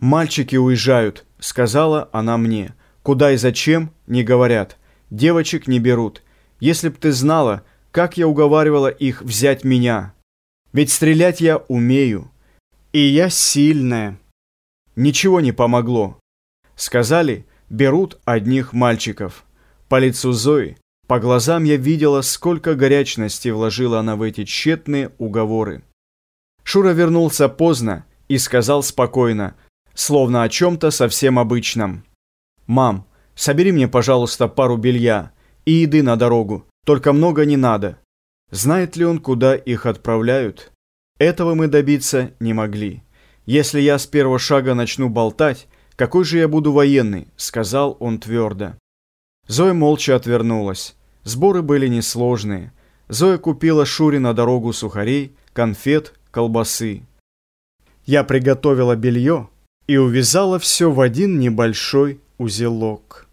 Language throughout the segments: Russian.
«Мальчики уезжают», — сказала она мне. «Куда и зачем, не говорят. Девочек не берут. Если б ты знала, как я уговаривала их взять меня. Ведь стрелять я умею. И я сильная». Ничего не помогло. Сказали, берут одних мальчиков. По лицу Зои, по глазам я видела, сколько горячности вложила она в эти тщетные уговоры. Шура вернулся поздно и сказал спокойно – словно о чем-то совсем обычном. «Мам, собери мне, пожалуйста, пару белья и еды на дорогу, только много не надо». Знает ли он, куда их отправляют? Этого мы добиться не могли. Если я с первого шага начну болтать, какой же я буду военный, сказал он твердо. Зоя молча отвернулась. Сборы были несложные. Зоя купила Шуре на дорогу сухарей, конфет, колбасы. Я приготовила белье, и увязала все в один небольшой узелок.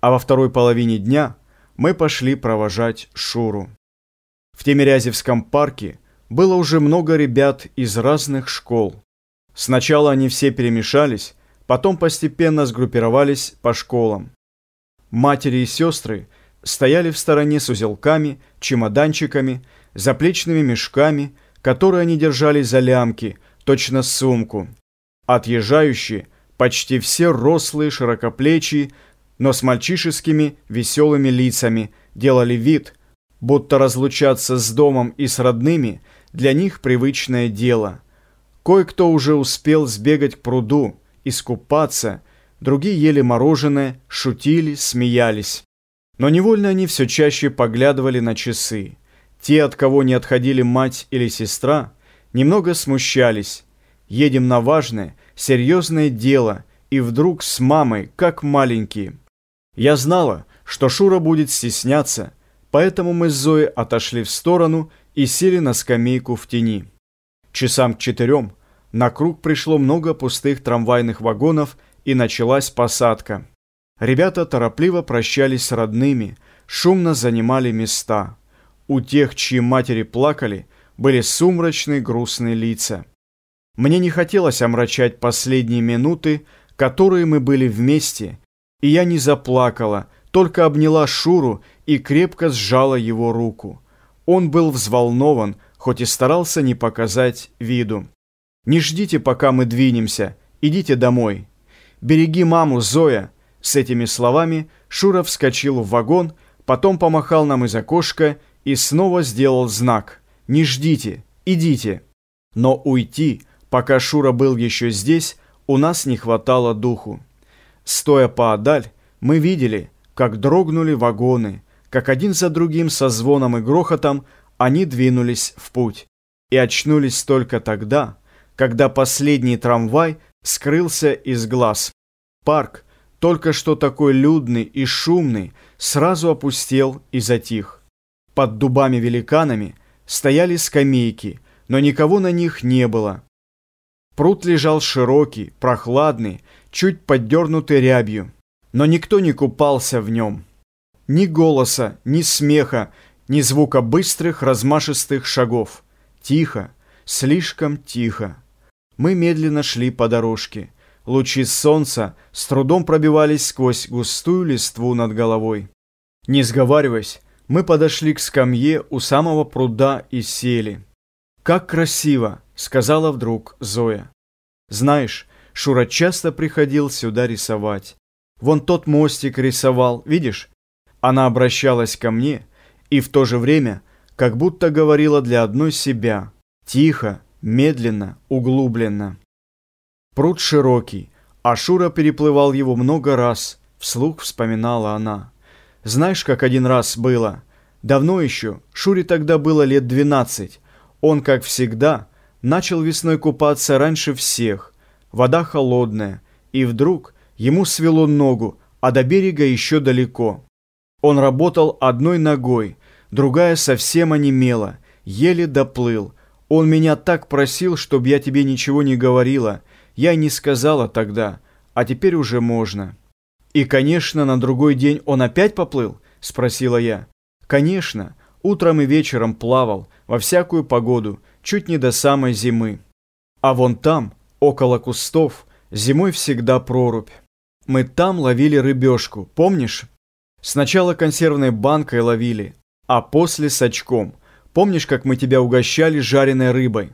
А во второй половине дня мы пошли провожать Шуру. В Тимирязевском парке было уже много ребят из разных школ. Сначала они все перемешались, потом постепенно сгруппировались по школам. Матери и сестры стояли в стороне с узелками, чемоданчиками, заплечными мешками, которые они держали за лямки, точно сумку – Отъезжающие, почти все рослые, широкоплечие, но с мальчишескими веселыми лицами, делали вид, будто разлучаться с домом и с родными для них привычное дело. Кое-кто уже успел сбегать к пруду, искупаться, другие ели мороженое, шутили, смеялись. Но невольно они все чаще поглядывали на часы. Те, от кого не отходили мать или сестра, немного смущались, едем на важное, серьезное дело, и вдруг с мамой, как маленькие. Я знала, что Шура будет стесняться, поэтому мы с Зоей отошли в сторону и сели на скамейку в тени. Часам к четырем на круг пришло много пустых трамвайных вагонов и началась посадка. Ребята торопливо прощались с родными, шумно занимали места. У тех, чьи матери плакали, были сумрачные грустные лица. Мне не хотелось омрачать последние минуты, которые мы были вместе, и я не заплакала, только обняла Шуру и крепко сжала его руку. Он был взволнован, хоть и старался не показать виду. «Не ждите, пока мы двинемся, идите домой. Береги маму, Зоя!» С этими словами Шура вскочил в вагон, потом помахал нам из окошка и снова сделал знак «Не ждите, идите». Но уйти – Пока Шура был еще здесь, у нас не хватало духу. Стоя поодаль, мы видели, как дрогнули вагоны, как один за другим со звоном и грохотом они двинулись в путь. И очнулись только тогда, когда последний трамвай скрылся из глаз. Парк, только что такой людный и шумный, сразу опустел и затих. Под дубами-великанами стояли скамейки, но никого на них не было. Пруд лежал широкий, прохладный, чуть поддернутый рябью. Но никто не купался в нем. Ни голоса, ни смеха, ни звука быстрых, размашистых шагов. Тихо, слишком тихо. Мы медленно шли по дорожке. Лучи солнца с трудом пробивались сквозь густую листву над головой. Не сговариваясь, мы подошли к скамье у самого пруда и сели. «Как красиво!» — сказала вдруг Зоя. «Знаешь, Шура часто приходил сюда рисовать. Вон тот мостик рисовал, видишь?» Она обращалась ко мне и в то же время как будто говорила для одной себя. Тихо, медленно, углубленно. Пруд широкий, а Шура переплывал его много раз, вслух вспоминала она. Знаешь, как один раз было? Давно еще, Шуре тогда было лет двенадцать, он, как всегда, начал весной купаться раньше всех. Вода холодная, и вдруг ему свело ногу, а до берега еще далеко. Он работал одной ногой, другая совсем онемела, еле доплыл. Он меня так просил, чтобы я тебе ничего не говорила. Я не сказала тогда, а теперь уже можно. И, конечно, на другой день он опять поплыл? Спросила я. Конечно, утром и вечером плавал, во всякую погоду, чуть не до самой зимы. А вон там, около кустов, Зимой всегда прорубь. Мы там ловили рыбешку, помнишь? Сначала консервной банкой ловили, а после с очком. Помнишь, как мы тебя угощали жареной рыбой?